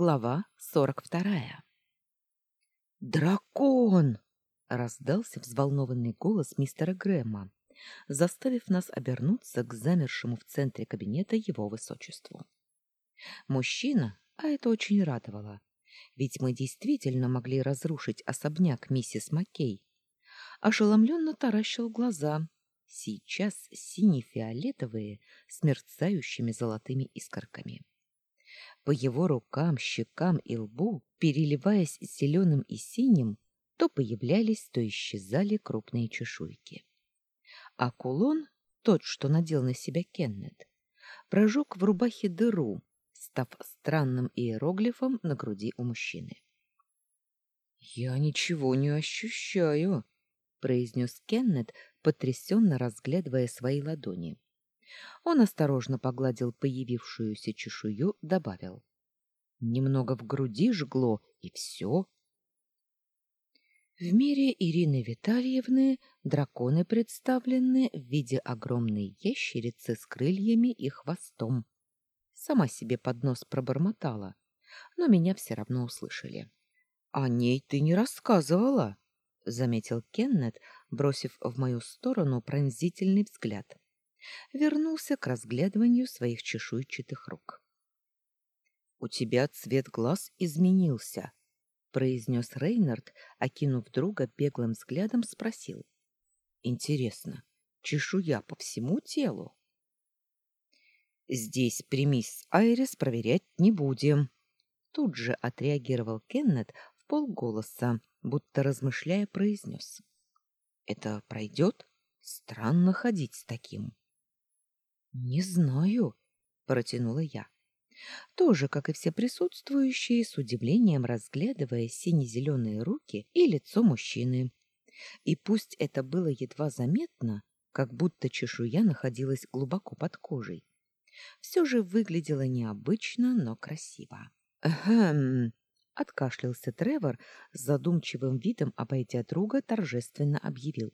Глава сорок вторая. «Дракон!» — раздался взволнованный голос мистера Грэма, заставив нас обернуться к замершему в центре кабинета его высочеству. Мужчина, а это очень радовало, ведь мы действительно могли разрушить особняк миссис Маккей, ошеломленно таращил глаза, сейчас сине-фиолетовые с мерцающими золотыми искорками. По его рукам, щекам и лбу, переливаясь зеленым и синим, то появлялись, то исчезали крупные чешуйки. А кулон, тот, что надел на себя Кеннет, прожег в рубахе дыру, став странным иероглифом на груди у мужчины. «Я ничего не ощущаю», — произнес Кеннет, потрясенно разглядывая свои ладони. Он осторожно погладил появившуюся чешую, добавил. Немного в груди жгло, и все. В мире Ирины Витальевны драконы представлены в виде огромной ящерицы с крыльями и хвостом. Сама себе под нос пробормотала, но меня все равно услышали. — О ней ты не рассказывала, — заметил Кеннет, бросив в мою сторону пронзительный взгляд вернулся к разглядыванию своих чешуйчатых рук. — У тебя цвет глаз изменился, — произнес Рейнард, окинув друга беглым взглядом, спросил. — Интересно, чешуя по всему телу? — Здесь примись Айрис проверять не будем. Тут же отреагировал Кеннет в полголоса, будто размышляя, произнес. — Это пройдет? Странно ходить с таким. Не знаю, протянула я. Тоже, как и все присутствующие, с удивлением разглядывая сине-зеленые руки и лицо мужчины. И пусть это было едва заметно, как будто чешуя находилась глубоко под кожей, все же выглядело необычно, но красиво. «Хм...» — откашлялся Тревор, с задумчивым видом, обойдя друга, торжественно объявил.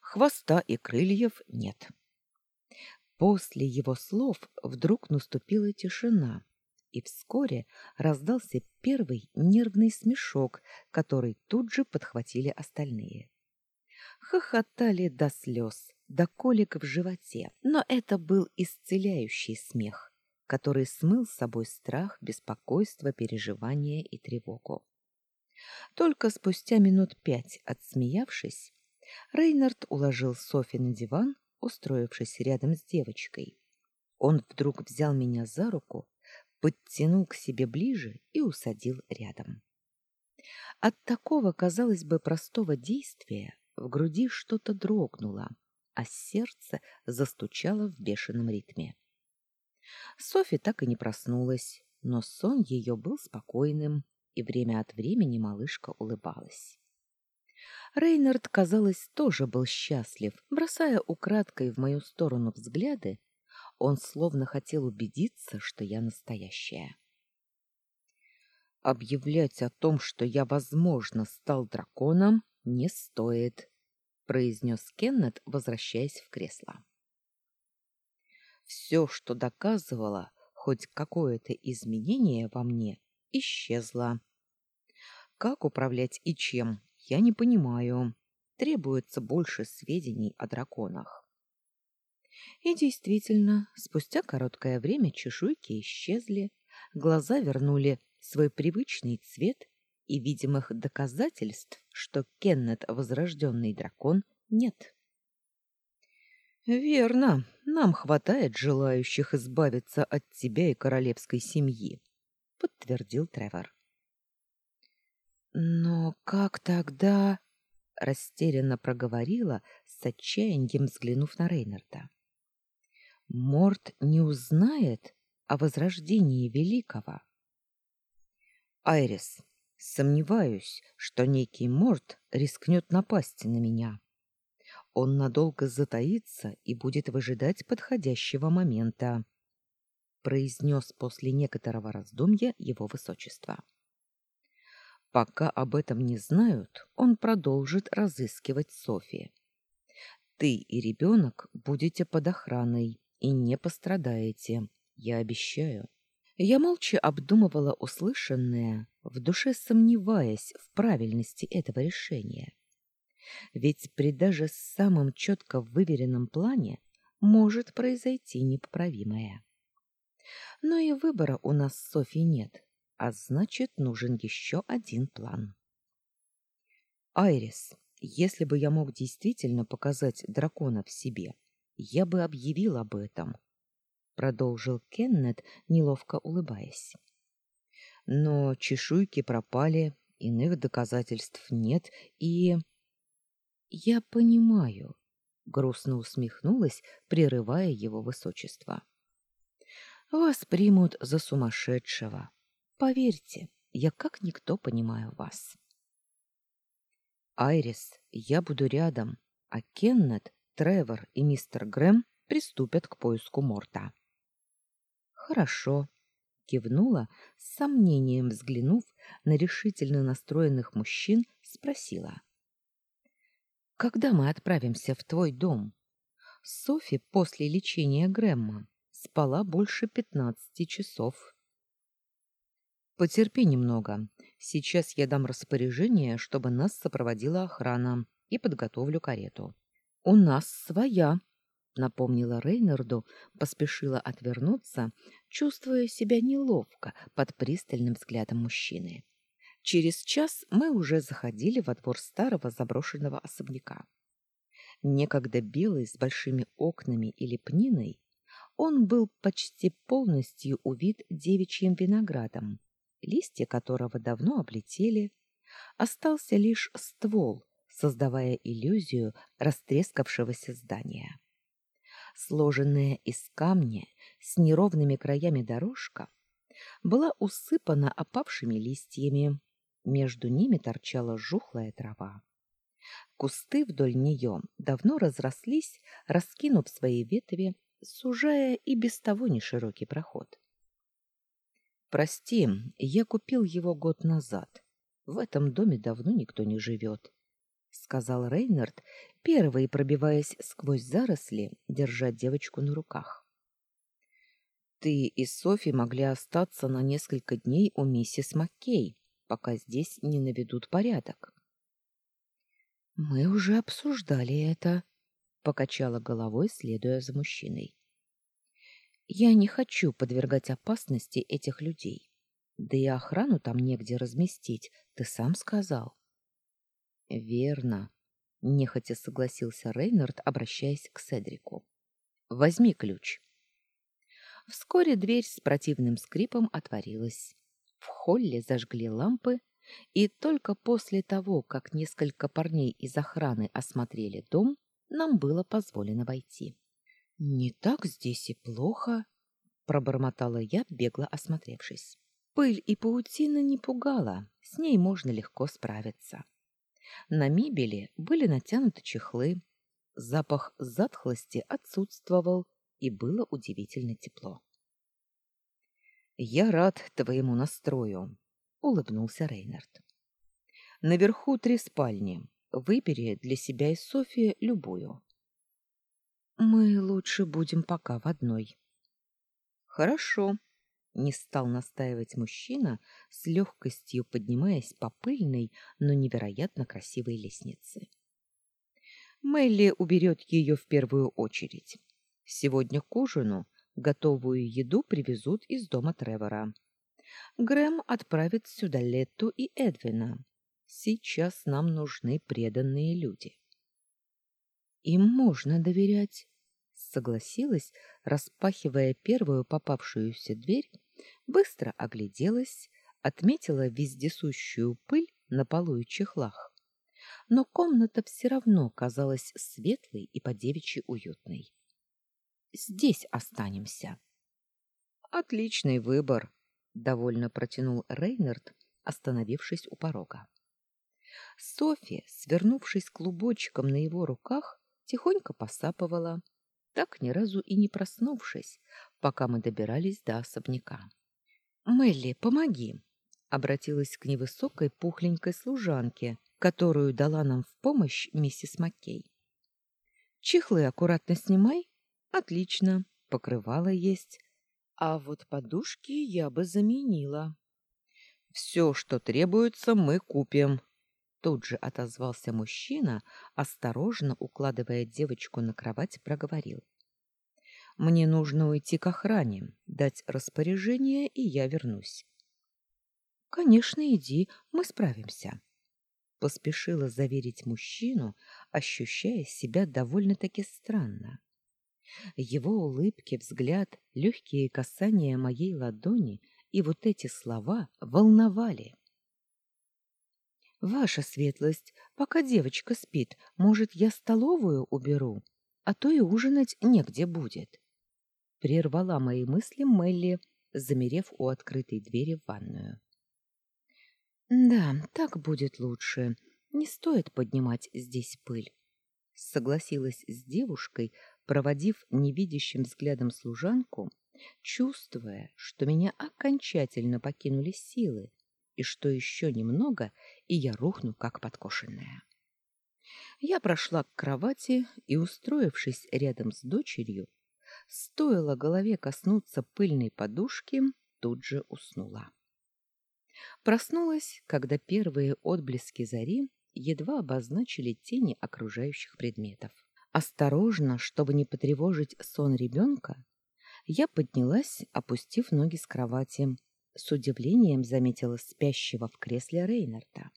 «Хвоста и крыльев нет». После его слов вдруг наступила тишина, и вскоре раздался первый нервный смешок, который тут же подхватили остальные. Хохотали до слез, до колик в животе, но это был исцеляющий смех, который смыл с собой страх, беспокойство, переживание и тревогу. Только спустя минут пять отсмеявшись, Рейнард уложил Софи на диван, устроившись рядом с девочкой. Он вдруг взял меня за руку, подтянул к себе ближе и усадил рядом. От такого, казалось бы, простого действия в груди что-то дрогнуло, а сердце застучало в бешеном ритме. Софи так и не проснулась, но сон ее был спокойным, и время от времени малышка улыбалась. Рейнард, казалось, тоже был счастлив. Бросая украдкой в мою сторону взгляды, он словно хотел убедиться, что я настоящая. Объявлять о том, что я, возможно, стал драконом, не стоит, произнес Кеннет, возвращаясь в кресло. Все, что доказывало хоть какое-то изменение во мне, исчезло. Как управлять и чем, я не понимаю. Требуется больше сведений о драконах. И действительно, спустя короткое время чешуйки исчезли, глаза вернули свой привычный цвет, и видимых доказательств, что Кеннет — возрожденный дракон, нет. «Верно, нам хватает желающих избавиться от тебя и королевской семьи», — подтвердил Тревор. Но как тогда, растерянно проговорила, с отчаянием взглянув на Рейнарда. Морт не узнает о возрождении великого. Айрис, сомневаюсь, что некий Морт рискнет напасть на меня. Он надолго затаится и будет выжидать подходящего момента, произнес после некоторого раздумья его высочество. Пока об этом не знают, он продолжит разыскивать Софи. Ты и ребенок будете под охраной и не пострадаете, я обещаю. Я молча обдумывала услышанное, в душе сомневаясь в правильности этого решения. Ведь при даже самом четко выверенном плане может произойти непоправимое. Но и выбора у нас с Софьей нет, а значит, нужен еще один план. Айрис, если бы я мог действительно показать дракона в себе, я бы объявил об этом, продолжил Кеннет, неловко улыбаясь. Но чешуйки пропали, иных доказательств нет, и я понимаю, грустно усмехнулась, прерывая его высочество. Вас примут за сумасшедшего. Поверьте, я как никто понимаю вас. Айрис, я буду рядом, а Кеннет, Тревор и мистер Грэм приступят к поиску Морта. Хорошо, кивнула, с сомнением взглянув на решительно настроенных мужчин, спросила: Когда мы отправимся в твой дом? Софи после лечения Грэмма спала больше пятнадцати часов. Потерпи немного. Сейчас я дам распоряжение, чтобы нас сопроводила охрана, и подготовлю карету. У нас своя, напомнила Рейнарду, поспешила отвернуться, чувствуя себя неловко под пристальным взглядом мужчины. Через час мы уже заходили во двор старого заброшенного особняка. Некогда белый с большими окнами и лепниной, он был почти полностью увит девичьим виноградом, листья которого давно облетели, остался лишь ствол, создавая иллюзию растрескавшегося здания. Сложенная из камня с неровными краями дорожка была усыпана опавшими листьями, между ними торчала жухлая трава. Кусты вдоль нее давно разрослись, раскинув свои ветви, сужая и без того неширокий проход. Прости, я купил его год назад. В этом доме давно никто не живет, — сказал Рейнард, первый пробиваясь сквозь заросли, держа девочку на руках. Ты и Софи могли остаться на несколько дней у миссис Маккей, пока здесь не наведут порядок. Мы уже обсуждали это, покачала головой, следуя за мужчиной. Я не хочу подвергать опасности этих людей. Да и охрану там негде разместить, ты сам сказал. Верно, нехотя согласился Рейнард, обращаясь к Седрику. Возьми ключ. Вскоре дверь с противным скрипом отворилась. В холле зажгли лампы, и только после того, как несколько парней из охраны осмотрели дом, нам было позволено войти. Не так здесь и плохо, пробормотала я, бегло осмотревшись. Пыль и паутина не пугала, с ней можно легко справиться. На мебели были натянуты чехлы, запах затхлости отсутствовал, и было удивительно тепло. Я рад твоему настрою, улыбнулся Рейнард. Наверху три спальни. Выбери для себя и Софии любую. Мы лучше будем пока в одной. Хорошо, не стал настаивать мужчина, с легкостью поднимаясь по пыльной, но невероятно красивой лестнице. Мелли уберет ее в первую очередь. Сегодня к ужину готовую еду привезут из дома Тревора. Грэм отправит сюда Летту и Эдвина. Сейчас нам нужны преданные люди. Им можно доверять, согласилась, распахивая первую попавшуюся дверь, быстро огляделась, отметила вездесущую пыль на полу и чехлах. Но комната все равно казалась светлой и по-девичьи уютной. Здесь останемся. Отличный выбор, довольно протянул Рейнард, остановившись у порога. Софья, свернувшись клубочком на его руках, тихонько посапывала, так ни разу и не проснувшись, пока мы добирались до особняка. «Мелли, помоги!» — обратилась к невысокой пухленькой служанке, которую дала нам в помощь миссис Маккей. «Чехлы аккуратно снимай. Отлично, покрывало есть. А вот подушки я бы заменила. Все, что требуется, мы купим. Тут же отозвался мужчина, осторожно укладывая девочку на кровать, проговорил. Мне нужно уйти к охране, дать распоряжение, и я вернусь. Конечно, иди, мы справимся. Поспешила заверить мужчину, ощущая себя довольно-таки странно. Его улыбки, взгляд, легкие касания моей ладони и вот эти слова волновали. Ваша светлость, пока девочка спит, может, я столовую уберу, а то и ужинать негде будет. Прервала мои мысли Мелли, замерев у открытой двери в ванную. Да, так будет лучше. Не стоит поднимать здесь пыль. Согласилась с девушкой, проводив невидящим взглядом служанку, чувствуя, что меня окончательно покинули силы, и что еще немного, и я рухну, как подкошенная. Я прошла к кровати и, устроившись рядом с дочерью, стоило голове коснуться пыльной подушки, тут же уснула. Проснулась, когда первые отблески зари едва обозначили тени окружающих предметов. Осторожно, чтобы не потревожить сон ребенка, я поднялась, опустив ноги с кровати. С удивлением заметила спящего в кресле Рейнарда.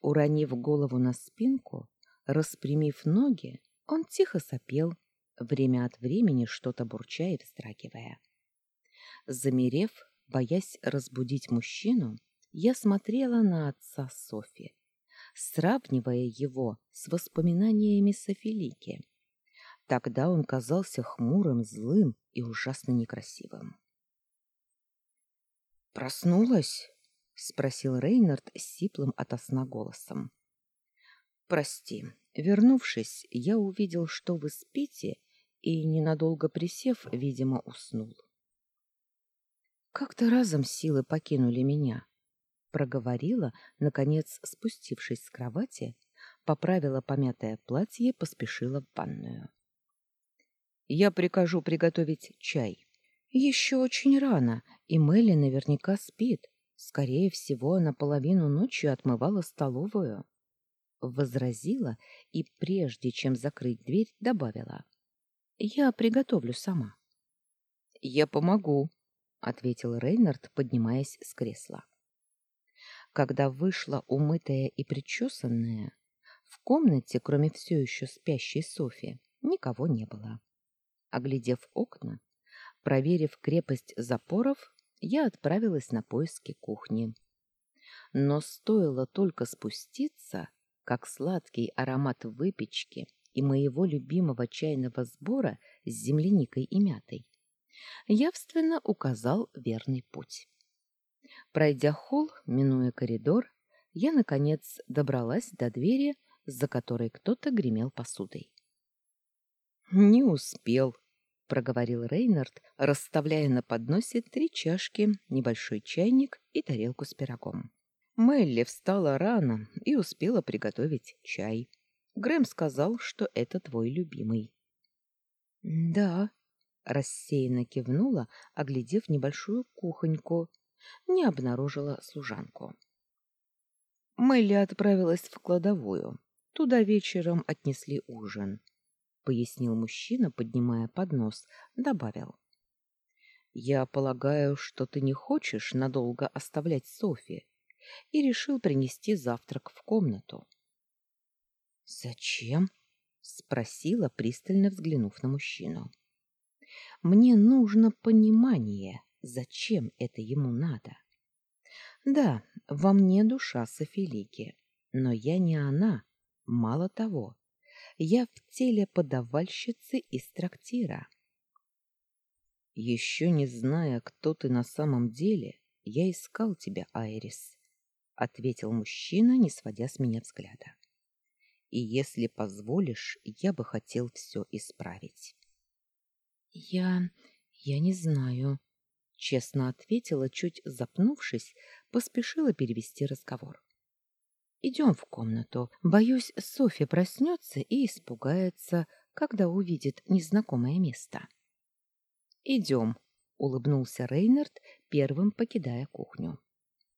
Уронив голову на спинку, распрямив ноги, он тихо сопел, время от времени что-то бурча и вздрагивая. Замерев, боясь разбудить мужчину, я смотрела на отца Софи сравнивая его с воспоминаниями Софилики. Тогда он казался хмурым, злым и ужасно некрасивым. «Проснулась?» — спросил Рейнард сиплым ото сна голосом. «Прости. Вернувшись, я увидел, что вы спите, и, ненадолго присев, видимо, уснул. Как-то разом силы покинули меня проговорила, наконец спустившись с кровати, поправила помятое платье поспешила в ванную. Я прикажу приготовить чай. Еще очень рано, и Мелли наверняка спит. Скорее всего, она половину ночи отмывала столовую. Возразила и, прежде чем закрыть дверь, добавила. Я приготовлю сама. Я помогу, ответил Рейнард, поднимаясь с кресла. Когда вышла умытая и причесанная, в комнате, кроме все еще спящей Софи, никого не было. Оглядев окна, проверив крепость запоров, я отправилась на поиски кухни. Но стоило только спуститься, как сладкий аромат выпечки и моего любимого чайного сбора с земляникой и мятой явственно указал верный путь. Пройдя холл, минуя коридор, я, наконец, добралась до двери, за которой кто-то гремел посудой. «Не успел», — проговорил Рейнард, расставляя на подносе три чашки, небольшой чайник и тарелку с пирогом. Мелли встала рано и успела приготовить чай. Грэм сказал, что это твой любимый. «Да», — рассеянно кивнула, оглядев небольшую кухоньку, не обнаружила служанку. Мелли отправилась в кладовую. Туда вечером отнесли ужин, пояснил мужчина, поднимая поднос, добавил: Я полагаю, что ты не хочешь надолго оставлять Софи, и решил принести завтрак в комнату. Зачем? спросила, пристально взглянув на мужчину. Мне нужно понимание, Зачем это ему надо? Да, во мне душа Софилики, но я не она. Мало того, я в теле подавальщицы из трактира. Еще не зная, кто ты на самом деле, я искал тебя, Айрис, ответил мужчина, не сводя с меня взгляда. И если позволишь, я бы хотел все исправить. Я я не знаю, честно ответила, чуть запнувшись, поспешила перевести разговор. Идем в комнату. Боюсь, Софья проснется и испугается, когда увидит незнакомое место. Идем, улыбнулся Рейнард, первым покидая кухню.